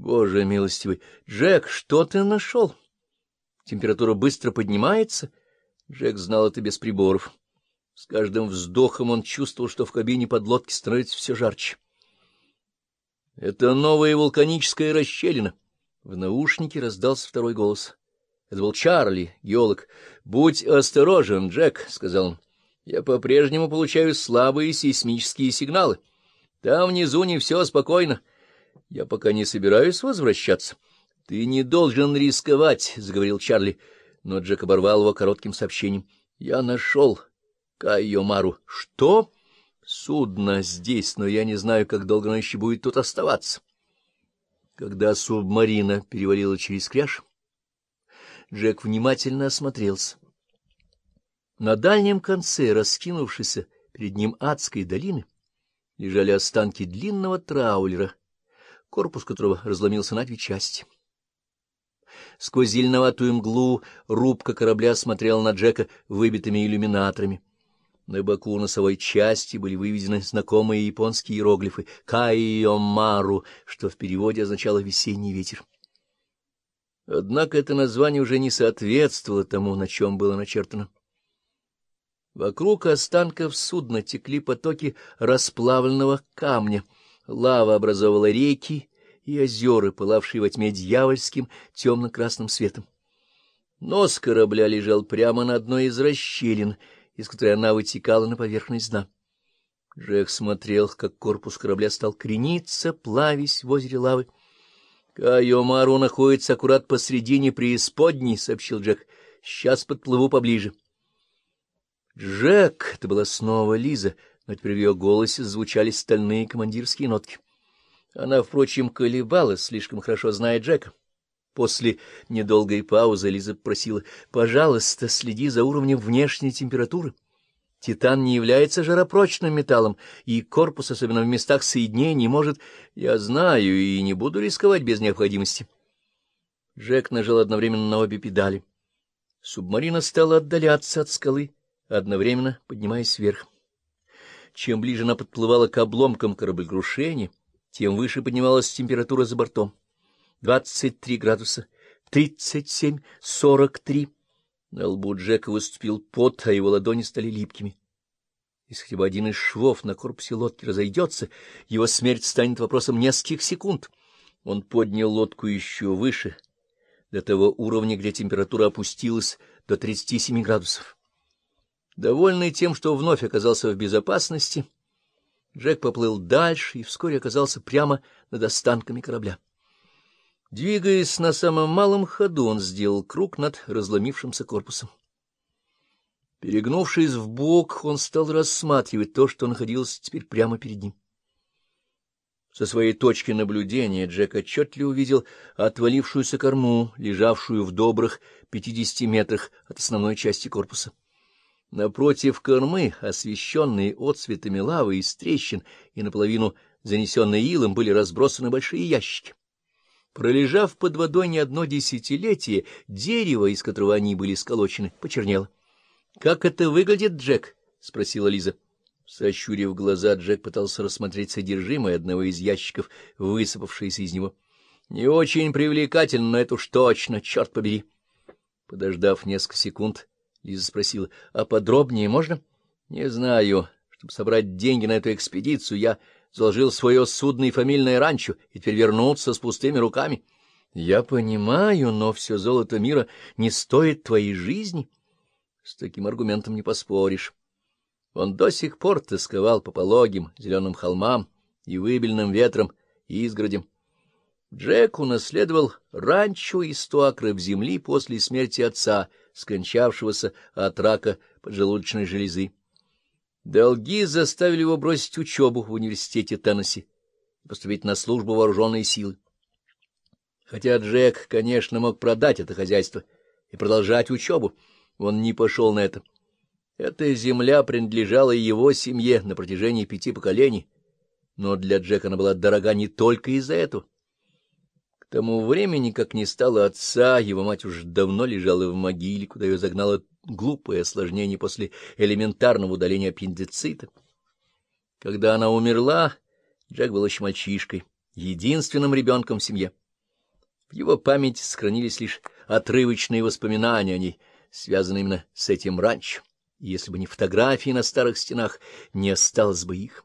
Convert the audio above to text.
Боже милостивый! Джек, что ты нашел? Температура быстро поднимается? Джек знал это без приборов. С каждым вздохом он чувствовал, что в кабине подлодки становится все жарче. Это новая вулканическая расщелина. В наушнике раздался второй голос. Это был Чарли, геолог. — Будь осторожен, Джек, — сказал он. — Я по-прежнему получаю слабые сейсмические сигналы. Там внизу не все спокойно. Я пока не собираюсь возвращаться. — Ты не должен рисковать, — заговорил Чарли, но Джек оборвал его коротким сообщением. — Я нашел Кайо Мару. — Что? — Судно здесь, но я не знаю, как долго оно еще будет тут оставаться. Когда субмарина перевалила через кряж, Джек внимательно осмотрелся. На дальнем конце, раскинувшейся перед ним адской долины, лежали останки длинного траулера, корпус которого разломился на две части. Сквозь зеленоватую мглу рубка корабля смотрела на Джека выбитыми иллюминаторами. На боку носовой части были выведены знакомые японские иероглифы «Кайомару», что в переводе означало «весенний ветер». Однако это название уже не соответствовало тому, на чем было начертано. Вокруг останков судна текли потоки расплавленного камня, лава образовывала реки и озера, пылавшие во тьме дьявольским темно-красным светом. Нос корабля лежал прямо на одной из расщелин, из которой она вытекала на поверхность дна. Джек смотрел, как корпус корабля стал крениться, плавясь в озере лавы. — Кайомару находится аккурат посредине преисподней, — сообщил Джек. — Сейчас подплыву поближе. Джек! Это была снова Лиза, но теперь в ее голосе звучали стальные командирские нотки. Она, впрочем, колебалась, слишком хорошо зная Джека. После недолгой паузы Лиза просила, — Пожалуйста, следи за уровнем внешней температуры. Титан не является жаропрочным металлом, и корпус, особенно в местах соединений, может... Я знаю и не буду рисковать без необходимости. Джек нажал одновременно на обе педали. Субмарина стала отдаляться от скалы, одновременно поднимаясь вверх. Чем ближе она подплывала к обломкам кораблекрушения, тем выше поднималась температура за бортом. Двадцать три градуса, тридцать семь, сорок три. На лбу Джека выступил пот, а его ладони стали липкими. Если хотя бы один из швов на корпусе лодки разойдется, его смерть станет вопросом нескольких секунд. Он поднял лодку еще выше, до того уровня, где температура опустилась до 37 градусов. Довольный тем, что вновь оказался в безопасности, Джек поплыл дальше и вскоре оказался прямо над останками корабля. Двигаясь на самом малом ходу, он сделал круг над разломившимся корпусом. Перегнувшись в бок, он стал рассматривать то, что находилось теперь прямо перед ним. Со своей точки наблюдения Джек отчетливо увидел отвалившуюся корму, лежавшую в добрых пятидесяти метрах от основной части корпуса. Напротив кормы, освещенные отцветами лавы из трещин и наполовину занесенные илом, были разбросаны большие ящики. Пролежав под водой не одно десятилетие, дерево, из которого они были сколочены, почернело. — Как это выглядит, Джек? — спросила Лиза. Сощурив глаза, Джек пытался рассмотреть содержимое одного из ящиков, высыпавшееся из него. — Не очень привлекательно, но это уж точно, черт побери. Подождав несколько секунд, Лиза спросила, — А подробнее можно? — Не знаю. Чтобы собрать деньги на эту экспедицию, я заложил свое судно и фамильное ранчо, и теперь вернуться с пустыми руками. Я понимаю, но все золото мира не стоит твоей жизни. С таким аргументом не поспоришь. Он до сих пор тосковал по пологим зеленым холмам и выбельным ветром и изгородям. Джек унаследовал ранчо и сто акров земли после смерти отца, скончавшегося от рака поджелудочной железы. Долги заставили его бросить учебу в университете Теннесси и поступить на службу вооруженной силы. Хотя Джек, конечно, мог продать это хозяйство и продолжать учебу, он не пошел на это. Эта земля принадлежала его семье на протяжении пяти поколений, но для Джека она была дорога не только из-за этого. Тому времени, как не стало отца, его мать уже давно лежала в могиле, куда ее загнало глупое осложнение после элементарного удаления аппендицита. Когда она умерла, Джек был еще мальчишкой, единственным ребенком в семье. В его памяти сохранились лишь отрывочные воспоминания о ней, связанные именно с этим ранчо. Если бы не фотографии на старых стенах, не осталось бы их.